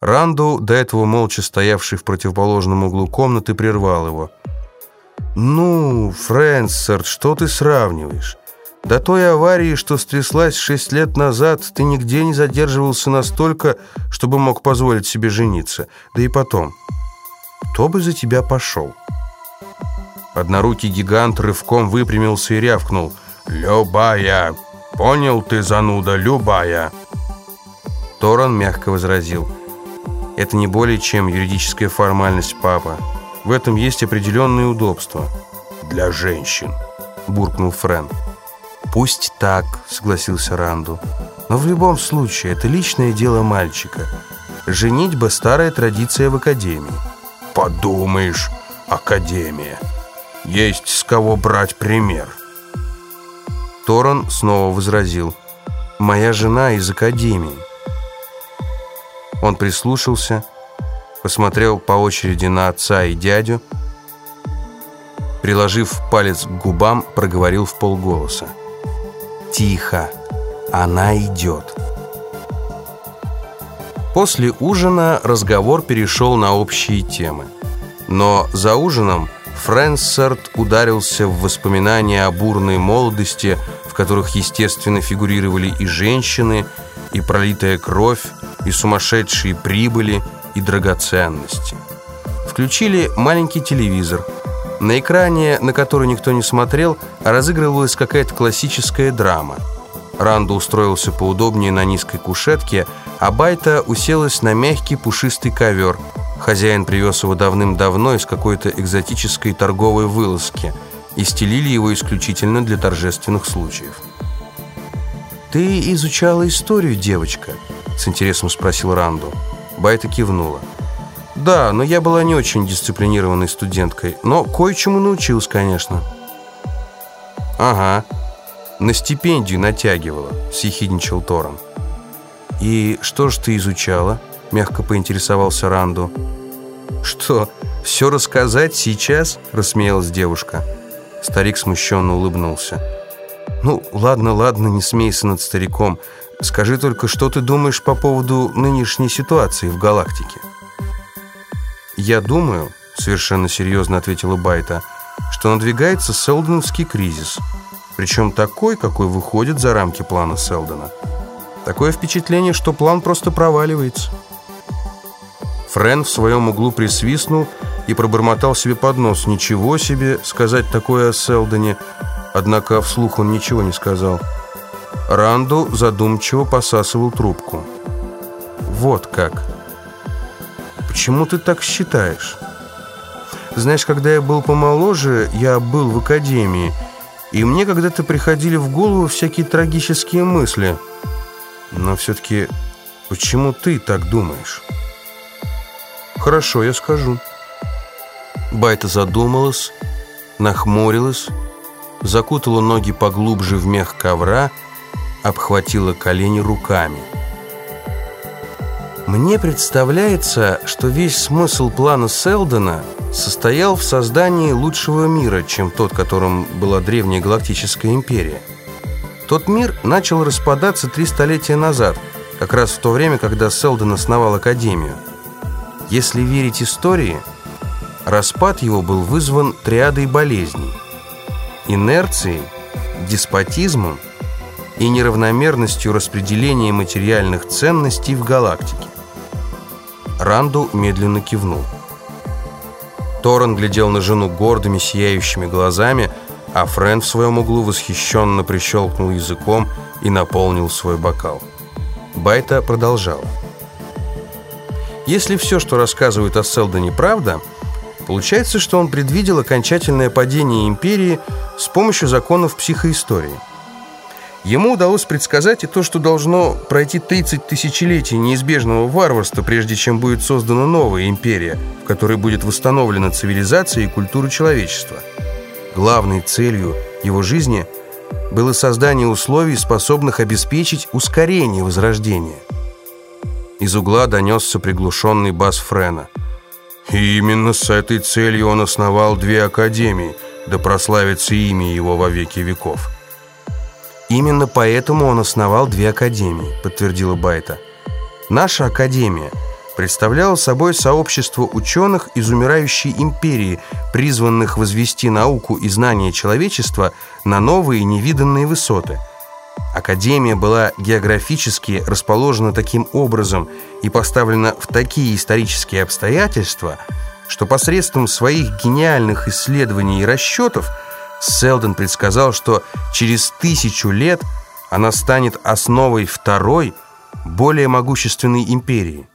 Ранду, до этого молча стоявший в противоположном углу комнаты, прервал его. «Ну, Фрэнсерт, что ты сравниваешь? До той аварии, что стряслась шесть лет назад, ты нигде не задерживался настолько, чтобы мог позволить себе жениться. Да и потом, кто бы за тебя пошел?» Однорукий гигант рывком выпрямился и рявкнул. «Любая! Понял ты, зануда, любая!» Торан мягко возразил. Это не более чем юридическая формальность, папа. В этом есть определенные удобства. Для женщин, буркнул Френ. Пусть так, согласился Ранду. Но в любом случае, это личное дело мальчика. Женитьба – старая традиция в академии. Подумаешь, академия. Есть с кого брать пример. Торон снова возразил. «Моя жена из академии. Он прислушался, посмотрел по очереди на отца и дядю, приложив палец к губам, проговорил в полголоса. «Тихо! Она идет!» После ужина разговор перешел на общие темы. Но за ужином Фрэнсард ударился в воспоминания о бурной молодости, в которых, естественно, фигурировали и женщины, и пролитая кровь, и сумасшедшие прибыли, и драгоценности. Включили маленький телевизор. На экране, на который никто не смотрел, разыгрывалась какая-то классическая драма. Ранда устроился поудобнее на низкой кушетке, а Байта уселась на мягкий пушистый ковер. Хозяин привез его давным-давно из какой-то экзотической торговой вылазки и стелили его исключительно для торжественных случаев. «Ты изучала историю, девочка?» С интересом спросил Ранду. Байта кивнула. «Да, но я была не очень дисциплинированной студенткой, но кое-чему научилась, конечно». «Ага, на стипендию натягивала», — съехидничал Тором. «И что ж ты изучала?» — мягко поинтересовался Ранду. «Что, все рассказать сейчас?» — рассмеялась девушка. Старик смущенно улыбнулся. «Ну, ладно, ладно, не смейся над стариком. Скажи только, что ты думаешь по поводу нынешней ситуации в галактике?» «Я думаю», — совершенно серьезно ответила Байта, «что надвигается Селдоновский кризис, причем такой, какой выходит за рамки плана Селдона. Такое впечатление, что план просто проваливается». Френ в своем углу присвистнул и пробормотал себе под нос. «Ничего себе сказать такое о Селдоне!» Однако вслух он ничего не сказал. Ранду задумчиво посасывал трубку. «Вот как. Почему ты так считаешь? Знаешь, когда я был помоложе, я был в академии, и мне когда-то приходили в голову всякие трагические мысли. Но все-таки почему ты так думаешь?» «Хорошо, я скажу». Байта задумалась, нахмурилась, закутала ноги поглубже в мех ковра обхватила колени руками. Мне представляется, что весь смысл плана Селдона состоял в создании лучшего мира, чем тот, которым была древняя галактическая империя. Тот мир начал распадаться три столетия назад, как раз в то время, когда Селдон основал Академию. Если верить истории, распад его был вызван триадой болезней – инерцией, деспотизмом и неравномерностью распределения материальных ценностей в галактике. Ранду медленно кивнул. Торрен глядел на жену гордыми, сияющими глазами, а Френ в своем углу восхищенно прищелкнул языком и наполнил свой бокал. Байта продолжала. Если все, что рассказывают о Селдоне, правда, получается, что он предвидел окончательное падение империи с помощью законов психоистории. Ему удалось предсказать и то, что должно пройти 30 тысячелетий неизбежного варварства, прежде чем будет создана новая империя, в которой будет восстановлена цивилизация и культура человечества. Главной целью его жизни было создание условий, способных обеспечить ускорение возрождения. Из угла донесся приглушенный бас Френа. И именно с этой целью он основал две академии, да прославится имя его во веки веков. «Именно поэтому он основал две академии», — подтвердила Байта. «Наша академия представляла собой сообщество ученых из умирающей империи, призванных возвести науку и знания человечества на новые невиданные высоты. Академия была географически расположена таким образом и поставлена в такие исторические обстоятельства, что посредством своих гениальных исследований и расчетов Селдон предсказал, что через тысячу лет она станет основой второй, более могущественной империи.